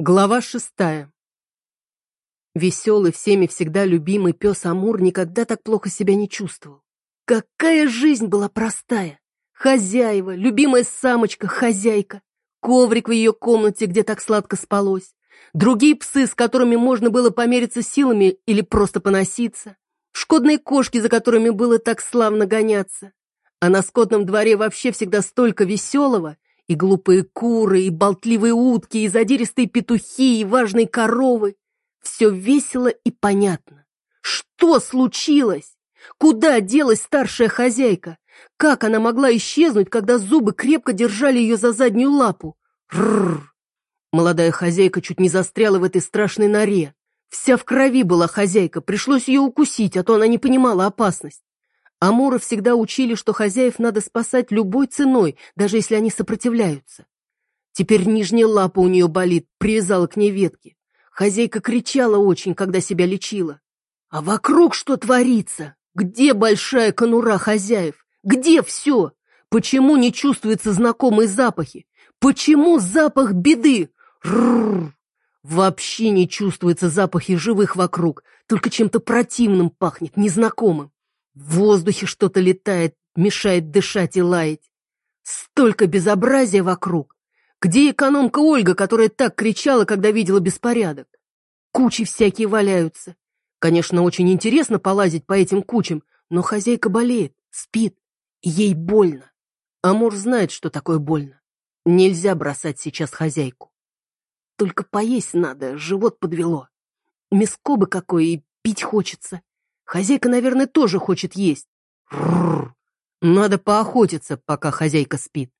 Глава шестая. Веселый, всеми всегда любимый пес Амур никогда так плохо себя не чувствовал. Какая жизнь была простая! Хозяева, любимая самочка, хозяйка, коврик в ее комнате, где так сладко спалось, другие псы, с которыми можно было помериться силами или просто поноситься, шкодные кошки, за которыми было так славно гоняться. А на скотном дворе вообще всегда столько веселого — и глупые куры, и болтливые утки, и задиристые петухи, и важные коровы. Все весело и понятно. Что случилось? Куда делась старшая хозяйка? Как она могла исчезнуть, когда зубы крепко держали ее за заднюю лапу? Рррр! Молодая хозяйка чуть не застряла в этой страшной норе. Вся в крови была хозяйка, пришлось ее укусить, а то она не понимала опасность. Амуры всегда учили, что хозяев надо спасать любой ценой, даже если они сопротивляются. Теперь нижняя лапа у нее болит, привязала к ней ветки. Хозяйка кричала очень, когда себя лечила. А вокруг что творится? Где большая конура хозяев? Где все? Почему не чувствуются знакомые запахи? Почему запах беды? Рррр! Вообще не чувствуются запахи живых вокруг, только чем-то противным пахнет, незнакомым. В воздухе что-то летает, мешает дышать и лаять. Столько безобразия вокруг. Где экономка Ольга, которая так кричала, когда видела беспорядок? Кучи всякие валяются. Конечно, очень интересно полазить по этим кучам, но хозяйка болеет, спит, и ей больно. Амур знает, что такое больно. Нельзя бросать сейчас хозяйку. Только поесть надо, живот подвело. Мяско бы какое и пить хочется. Хозяйка, наверное, тоже хочет есть. Рррр. Надо поохотиться, пока хозяйка спит.